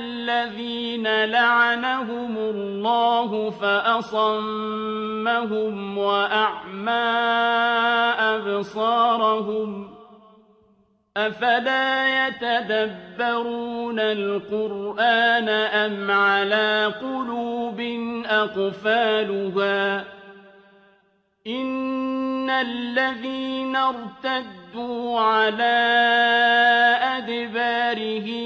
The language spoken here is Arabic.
الذين لعنهم الله فأصمهم وأعمى أبصارهم أفلا يتدبرون القرآن أم على قلوب أقفالها إن الذين ارتدوا على أدبارهم